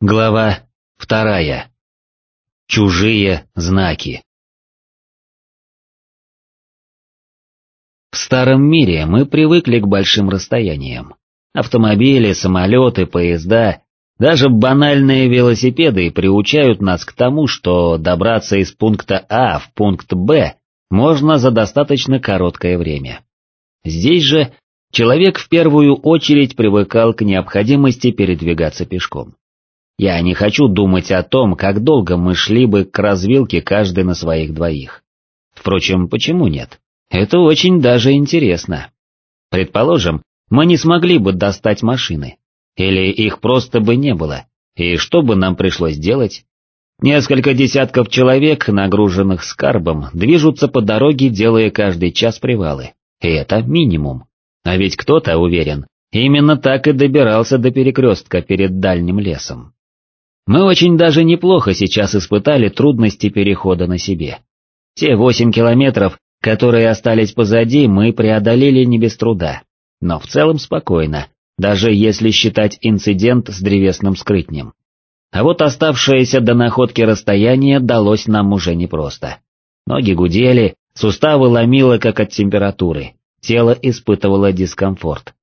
Глава вторая. Чужие знаки. В старом мире мы привыкли к большим расстояниям. Автомобили, самолеты, поезда, даже банальные велосипеды приучают нас к тому, что добраться из пункта А в пункт Б можно за достаточно короткое время. Здесь же человек в первую очередь привыкал к необходимости передвигаться пешком. Я не хочу думать о том, как долго мы шли бы к развилке каждый на своих двоих. Впрочем, почему нет? Это очень даже интересно. Предположим, мы не смогли бы достать машины. Или их просто бы не было. И что бы нам пришлось делать? Несколько десятков человек, нагруженных скарбом, движутся по дороге, делая каждый час привалы. И это минимум. А ведь кто-то уверен, именно так и добирался до перекрестка перед дальним лесом. Мы очень даже неплохо сейчас испытали трудности перехода на себе. Те восемь километров, которые остались позади, мы преодолели не без труда, но в целом спокойно, даже если считать инцидент с древесным скрытнем. А вот оставшееся до находки расстояние далось нам уже непросто. Ноги гудели, суставы ломило как от температуры, тело испытывало дискомфорт.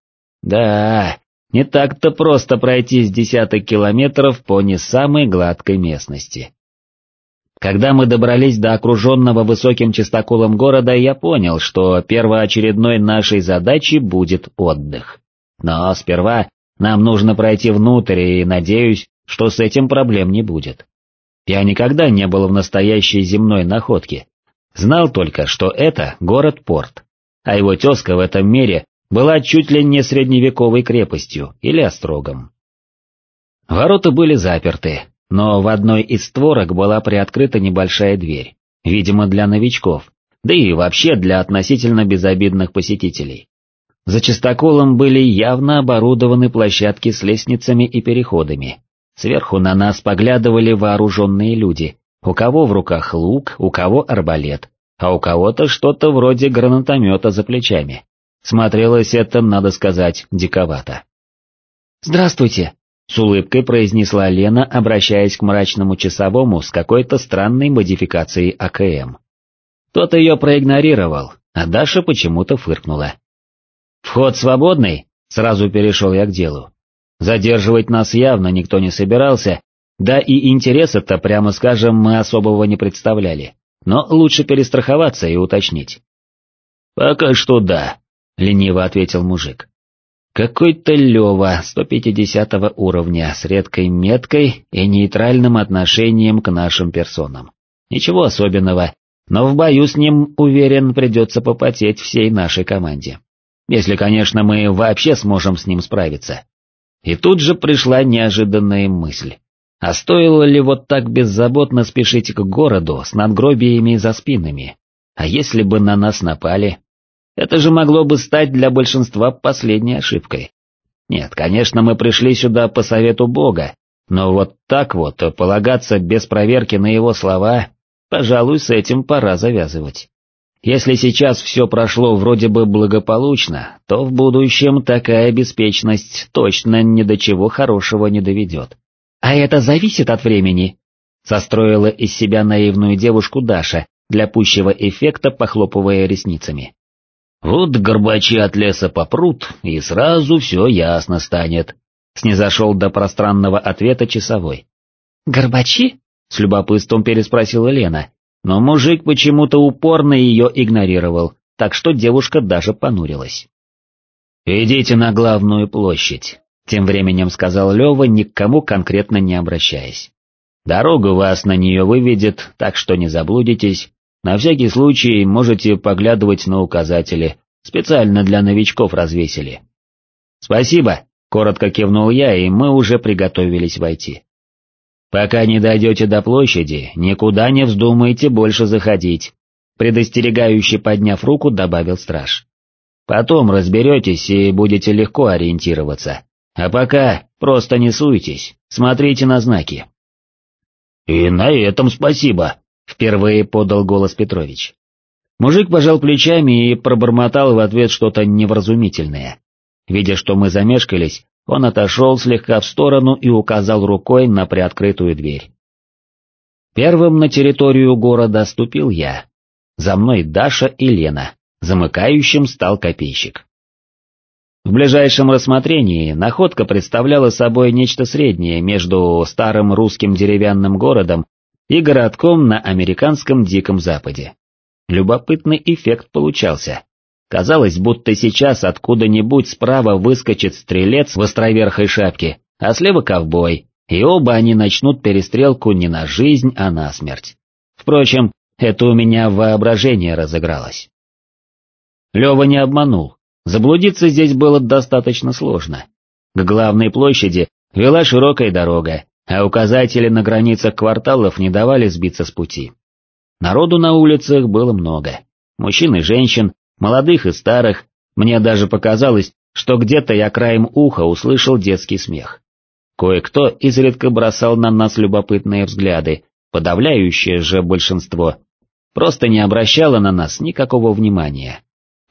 Да, не так-то просто пройти с десяток километров по не самой гладкой местности. Когда мы добрались до окруженного высоким чистоколом города, я понял, что первоочередной нашей задачей будет отдых. Но сперва нам нужно пройти внутрь, и надеюсь, что с этим проблем не будет. Я никогда не был в настоящей земной находке. Знал только, что это город-порт, а его тезка в этом мире была чуть ли не средневековой крепостью или острогом. Ворота были заперты, но в одной из створок была приоткрыта небольшая дверь, видимо для новичков, да и вообще для относительно безобидных посетителей. За чистоколом были явно оборудованы площадки с лестницами и переходами. Сверху на нас поглядывали вооруженные люди, у кого в руках лук, у кого арбалет, а у кого-то что-то вроде гранатомета за плечами. Смотрелось это, надо сказать, диковато. «Здравствуйте», — с улыбкой произнесла Лена, обращаясь к мрачному часовому с какой-то странной модификацией АКМ. Тот ее проигнорировал, а Даша почему-то фыркнула. «Вход свободный?» — сразу перешел я к делу. Задерживать нас явно никто не собирался, да и интереса-то, прямо скажем, мы особого не представляли, но лучше перестраховаться и уточнить. «Пока что да», — лениво ответил мужик. Какой-то Лева 150 уровня с редкой меткой и нейтральным отношением к нашим персонам. Ничего особенного, но в бою с ним, уверен, придется попотеть всей нашей команде. Если, конечно, мы вообще сможем с ним справиться. И тут же пришла неожиданная мысль. А стоило ли вот так беззаботно спешить к городу с надгробиями за спинами? А если бы на нас напали? Это же могло бы стать для большинства последней ошибкой. Нет, конечно, мы пришли сюда по совету Бога, но вот так вот полагаться без проверки на его слова, пожалуй, с этим пора завязывать. Если сейчас все прошло вроде бы благополучно, то в будущем такая беспечность точно ни до чего хорошего не доведет. А это зависит от времени, состроила из себя наивную девушку Даша, для пущего эффекта похлопывая ресницами. Вот горбачи от леса попрут, и сразу все ясно станет. Снизошел до пространного ответа часовой. «Горбачи?» — с любопытством переспросила Лена, но мужик почему-то упорно ее игнорировал, так что девушка даже понурилась. «Идите на главную площадь», — тем временем сказал Лева, ни к кому конкретно не обращаясь. «Дорога вас на нее выведет, так что не заблудитесь, на всякий случай можете поглядывать на указатели, специально для новичков развесили. «Спасибо», — коротко кивнул я, и мы уже приготовились войти. «Пока не дойдете до площади, никуда не вздумайте больше заходить», предостерегающе подняв руку, добавил страж. «Потом разберетесь и будете легко ориентироваться. А пока просто не суйтесь, смотрите на знаки». «И на этом спасибо», Впервые подал голос Петрович. Мужик пожал плечами и пробормотал в ответ что-то невразумительное. Видя, что мы замешкались, он отошел слегка в сторону и указал рукой на приоткрытую дверь. Первым на территорию города ступил я. За мной Даша и Лена, замыкающим стал копейщик. В ближайшем рассмотрении находка представляла собой нечто среднее между старым русским деревянным городом и городком на американском Диком Западе. Любопытный эффект получался. Казалось, будто сейчас откуда-нибудь справа выскочит стрелец в островерхой шапке, а слева ковбой, и оба они начнут перестрелку не на жизнь, а на смерть. Впрочем, это у меня воображение разыгралось. Лева не обманул, Заблудиться здесь было достаточно сложно. К главной площади вела широкая дорога, а указатели на границах кварталов не давали сбиться с пути. Народу на улицах было много. Мужчин и женщин, молодых и старых, мне даже показалось, что где-то я краем уха услышал детский смех. Кое-кто изредка бросал на нас любопытные взгляды, подавляющее же большинство просто не обращало на нас никакого внимания.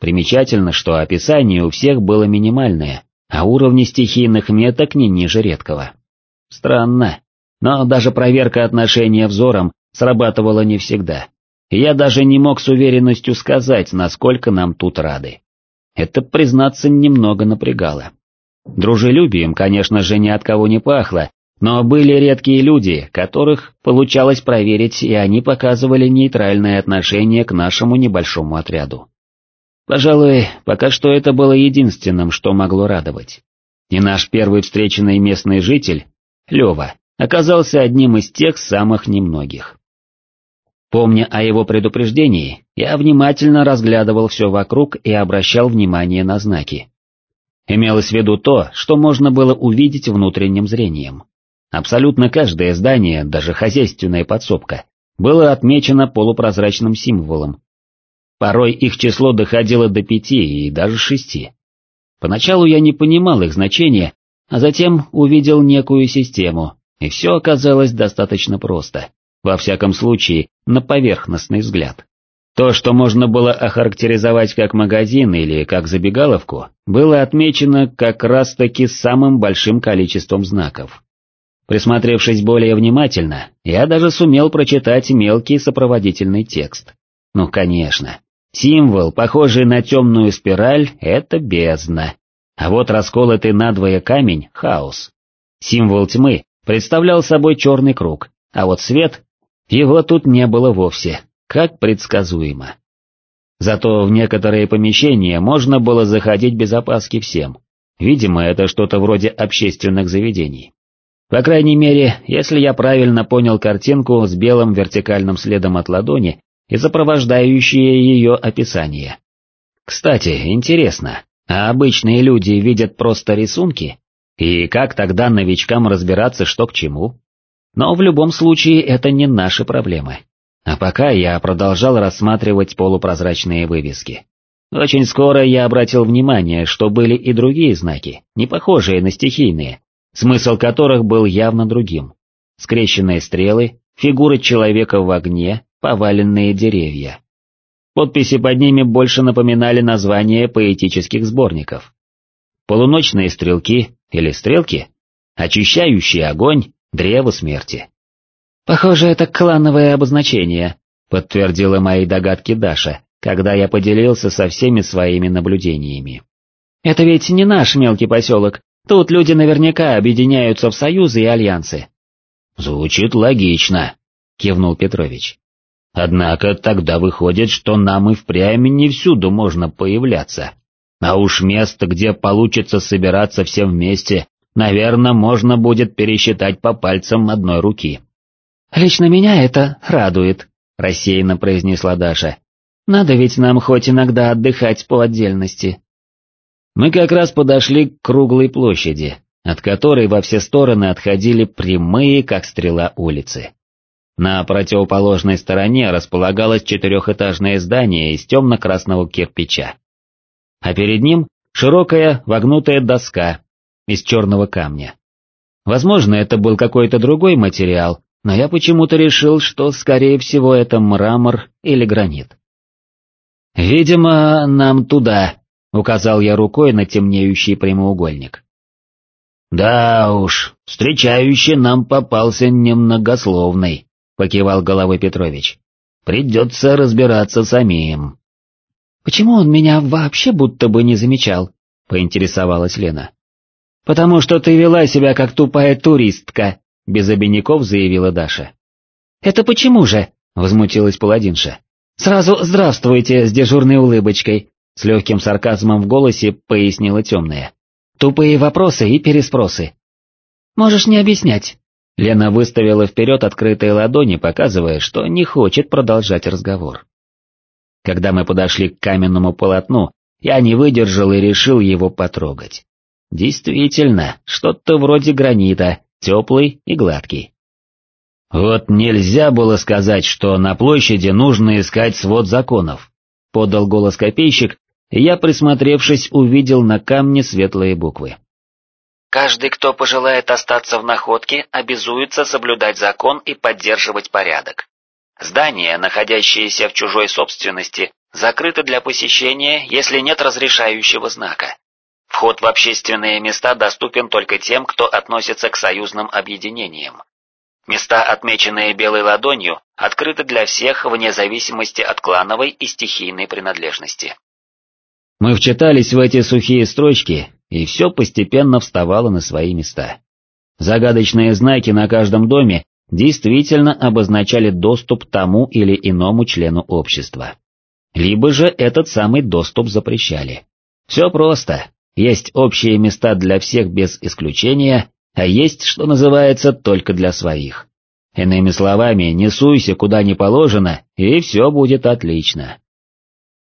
Примечательно, что описание у всех было минимальное, а уровни стихийных меток не ниже редкого. Странно, но даже проверка отношения взором срабатывала не всегда, я даже не мог с уверенностью сказать, насколько нам тут рады. Это, признаться, немного напрягало. Дружелюбием, конечно же, ни от кого не пахло, но были редкие люди, которых получалось проверить, и они показывали нейтральное отношение к нашему небольшому отряду. Пожалуй, пока что это было единственным, что могло радовать. И наш первый встреченный местный житель, Лева, оказался одним из тех самых немногих. Помня о его предупреждении, я внимательно разглядывал все вокруг и обращал внимание на знаки. Имелось в виду то, что можно было увидеть внутренним зрением. Абсолютно каждое здание, даже хозяйственная подсобка, было отмечено полупрозрачным символом, Порой их число доходило до пяти и даже шести. Поначалу я не понимал их значения, а затем увидел некую систему, и все оказалось достаточно просто, во всяком случае, на поверхностный взгляд. То, что можно было охарактеризовать как магазин или как забегаловку, было отмечено как раз-таки самым большим количеством знаков. Присмотревшись более внимательно, я даже сумел прочитать мелкий сопроводительный текст. Ну, конечно, Символ, похожий на темную спираль, это бездна. А вот расколотый надвое камень — хаос. Символ тьмы представлял собой черный круг, а вот свет, его тут не было вовсе, как предсказуемо. Зато в некоторые помещения можно было заходить без опаски всем. Видимо, это что-то вроде общественных заведений. По крайней мере, если я правильно понял картинку с белым вертикальным следом от ладони, и сопровождающее ее описание. Кстати, интересно, а обычные люди видят просто рисунки? И как тогда новичкам разбираться, что к чему? Но в любом случае это не наши проблемы. А пока я продолжал рассматривать полупрозрачные вывески. Очень скоро я обратил внимание, что были и другие знаки, не похожие на стихийные, смысл которых был явно другим. Скрещенные стрелы, фигуры человека в огне, поваленные деревья. Подписи под ними больше напоминали названия поэтических сборников. Полуночные стрелки или стрелки, очищающий огонь, древо смерти. «Похоже, это клановое обозначение», — подтвердила мои догадки Даша, когда я поделился со всеми своими наблюдениями. «Это ведь не наш мелкий поселок, тут люди наверняка объединяются в союзы и альянсы». «Звучит логично», — кивнул Петрович. Однако тогда выходит, что нам и впрямь не всюду можно появляться. А уж место, где получится собираться всем вместе, наверное, можно будет пересчитать по пальцам одной руки. «Лично меня это радует», — рассеянно произнесла Даша. «Надо ведь нам хоть иногда отдыхать по отдельности». Мы как раз подошли к круглой площади, от которой во все стороны отходили прямые, как стрела, улицы. На противоположной стороне располагалось четырехэтажное здание из темно-красного кирпича. А перед ним широкая вогнутая доска из черного камня. Возможно, это был какой-то другой материал, но я почему-то решил, что, скорее всего, это мрамор или гранит. «Видимо, нам туда», — указал я рукой на темнеющий прямоугольник. Да уж, встречающий нам попался немногословный, покивал головой Петрович. Придется разбираться самим. Почему он меня вообще будто бы не замечал? поинтересовалась Лена. «Потому что ты вела себя как тупая туристка», — без обиняков заявила Даша. «Это почему же?» — возмутилась паладинша. «Сразу здравствуйте с дежурной улыбочкой», — с легким сарказмом в голосе пояснила темная. «Тупые вопросы и переспросы». «Можешь не объяснять». Лена выставила вперед открытые ладони, показывая, что не хочет продолжать разговор. Когда мы подошли к каменному полотну, я не выдержал и решил его потрогать. Действительно, что-то вроде гранита, теплый и гладкий. «Вот нельзя было сказать, что на площади нужно искать свод законов», — подал голос копейщик, и я, присмотревшись, увидел на камне светлые буквы. «Каждый, кто пожелает остаться в находке, обязуется соблюдать закон и поддерживать порядок. Здания, находящиеся в чужой собственности, закрыты для посещения, если нет разрешающего знака. Вход в общественные места доступен только тем, кто относится к союзным объединениям. Места, отмеченные белой ладонью, открыты для всех вне зависимости от клановой и стихийной принадлежности. Мы вчитались в эти сухие строчки, и все постепенно вставало на свои места. Загадочные знаки на каждом доме действительно обозначали доступ тому или иному члену общества. Либо же этот самый доступ запрещали. Все просто, есть общие места для всех без исключения, а есть, что называется, только для своих. Иными словами, не суйся куда не положено, и все будет отлично.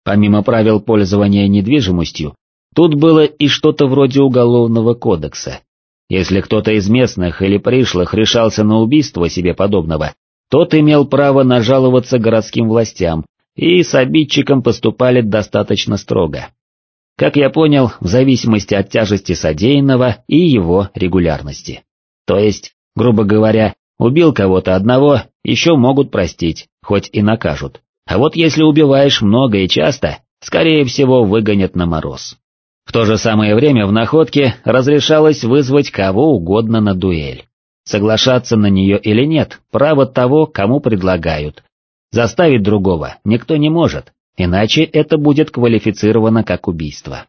Помимо правил пользования недвижимостью, тут было и что-то вроде уголовного кодекса. Если кто-то из местных или пришлых решался на убийство себе подобного, тот имел право нажаловаться городским властям, и с обидчиком поступали достаточно строго. Как я понял, в зависимости от тяжести содеянного и его регулярности. То есть, грубо говоря, убил кого-то одного, еще могут простить, хоть и накажут. А вот если убиваешь много и часто, скорее всего выгонят на мороз. В то же самое время в находке разрешалось вызвать кого угодно на дуэль. Соглашаться на нее или нет, право того, кому предлагают. Заставить другого никто не может, иначе это будет квалифицировано как убийство.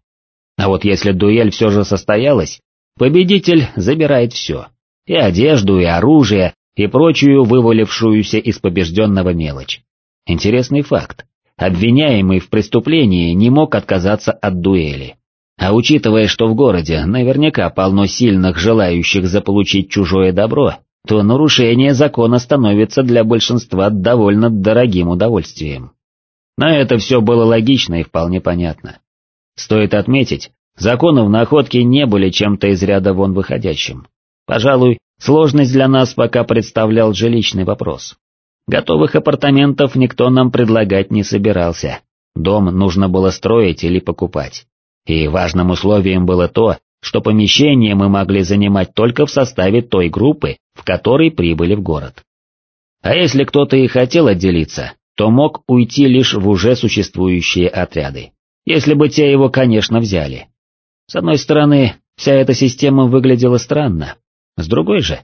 А вот если дуэль все же состоялась, победитель забирает все, и одежду, и оружие, и прочую вывалившуюся из побежденного мелочь. Интересный факт. Обвиняемый в преступлении не мог отказаться от дуэли. А учитывая, что в городе наверняка полно сильных желающих заполучить чужое добро, то нарушение закона становится для большинства довольно дорогим удовольствием. Но это все было логично и вполне понятно. Стоит отметить, законы в находке не были чем-то из ряда вон выходящим. Пожалуй, сложность для нас пока представлял жилищный вопрос. Готовых апартаментов никто нам предлагать не собирался. Дом нужно было строить или покупать. И важным условием было то, что помещение мы могли занимать только в составе той группы, в которой прибыли в город. А если кто-то и хотел отделиться, то мог уйти лишь в уже существующие отряды, если бы те его, конечно, взяли. С одной стороны, вся эта система выглядела странно, с другой же,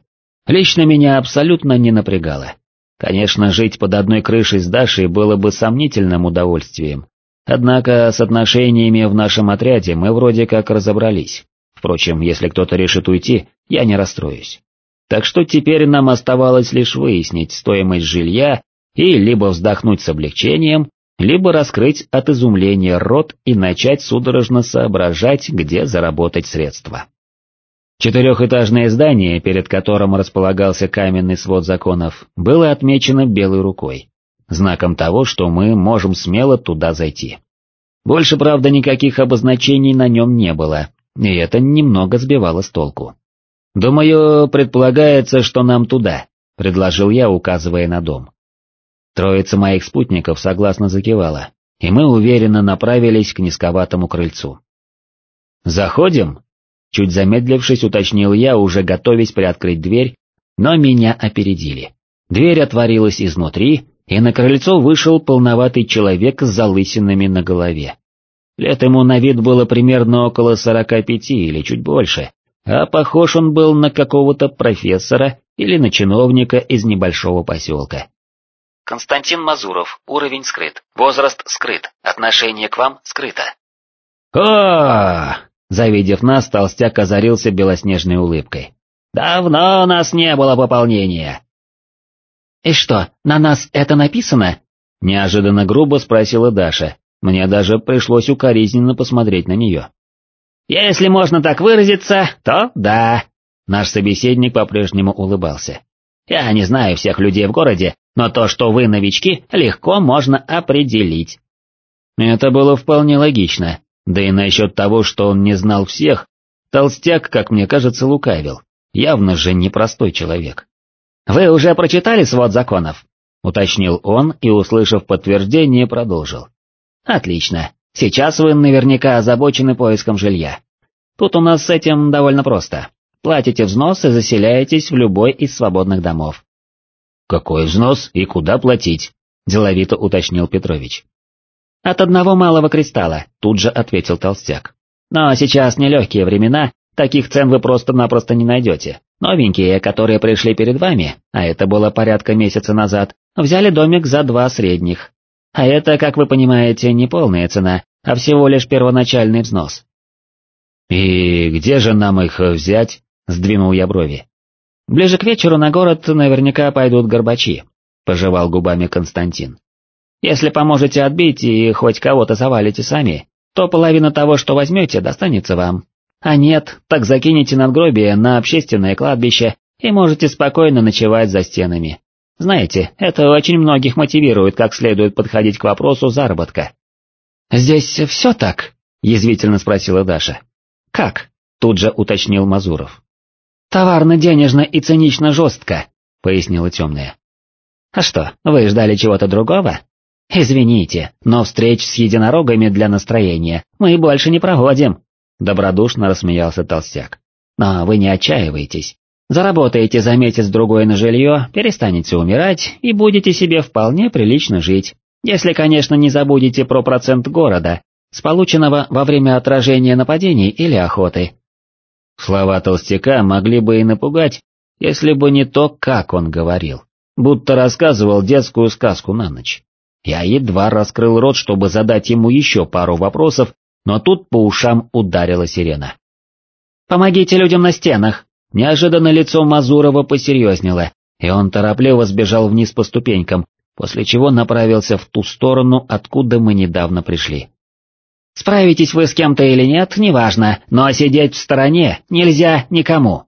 лично меня абсолютно не напрягало. Конечно, жить под одной крышей с Дашей было бы сомнительным удовольствием, однако с отношениями в нашем отряде мы вроде как разобрались. Впрочем, если кто-то решит уйти, я не расстроюсь. Так что теперь нам оставалось лишь выяснить стоимость жилья и либо вздохнуть с облегчением, либо раскрыть от изумления рот и начать судорожно соображать, где заработать средства. Четырехэтажное здание, перед которым располагался каменный свод законов, было отмечено белой рукой, знаком того, что мы можем смело туда зайти. Больше, правда, никаких обозначений на нем не было, и это немного сбивало с толку. «Думаю, предполагается, что нам туда», — предложил я, указывая на дом. Троица моих спутников согласно закивала, и мы уверенно направились к низковатому крыльцу. «Заходим?» Чуть замедлившись, уточнил я, уже готовясь приоткрыть дверь, но меня опередили. Дверь отворилась изнутри, и на крыльцо вышел полноватый человек с залысинами на голове. Лет ему на вид было примерно около сорока пяти или чуть больше, а похож он был на какого-то профессора или на чиновника из небольшого поселка. Константин Мазуров, уровень скрыт, возраст скрыт, отношение к вам скрыто. о Завидев нас, толстяк озарился белоснежной улыбкой. «Давно у нас не было пополнения!» «И что, на нас это написано?» Неожиданно грубо спросила Даша, мне даже пришлось укоризненно посмотреть на нее. «Если можно так выразиться, то да», наш собеседник по-прежнему улыбался. «Я не знаю всех людей в городе, но то, что вы новички, легко можно определить». Это было вполне логично, да и насчет того, что он не знал всех, толстяк, как мне кажется, лукавил, явно же непростой человек. «Вы уже прочитали свод законов?» — уточнил он и, услышав подтверждение, продолжил. «Отлично. Сейчас вы наверняка озабочены поиском жилья. Тут у нас с этим довольно просто. Платите взнос и заселяетесь в любой из свободных домов». «Какой взнос и куда платить?» — деловито уточнил Петрович. «От одного малого кристалла», — тут же ответил Толстяк. «Но сейчас нелегкие времена, таких цен вы просто-напросто не найдете. Новенькие, которые пришли перед вами, а это было порядка месяца назад, взяли домик за два средних. А это, как вы понимаете, не полная цена, а всего лишь первоначальный взнос». «И где же нам их взять?» — сдвинул я брови. «Ближе к вечеру на город наверняка пойдут горбачи», — пожевал губами Константин. Если поможете отбить и хоть кого-то завалите сами, то половина того, что возьмете, достанется вам. А нет, так закинете надгробие на общественное кладбище и можете спокойно ночевать за стенами. Знаете, это очень многих мотивирует, как следует подходить к вопросу заработка. «Здесь все так?» — язвительно спросила Даша. «Как?» — тут же уточнил Мазуров. «Товарно-денежно и цинично жестко», — пояснила темная. «А что, вы ждали чего-то другого?» «Извините, но встреч с единорогами для настроения мы больше не проводим», — добродушно рассмеялся толстяк. «Но вы не отчаивайтесь. Заработаете за месяц-другой на жилье, перестанете умирать и будете себе вполне прилично жить, если, конечно, не забудете про процент города, с полученного во время отражения нападений или охоты». Слова толстяка могли бы и напугать, если бы не то, как он говорил, будто рассказывал детскую сказку на ночь. Я едва раскрыл рот, чтобы задать ему еще пару вопросов, но тут по ушам ударила сирена. «Помогите людям на стенах!» Неожиданно лицо Мазурова посерьезнело, и он торопливо сбежал вниз по ступенькам, после чего направился в ту сторону, откуда мы недавно пришли. «Справитесь вы с кем-то или нет, неважно, но сидеть в стороне нельзя никому!»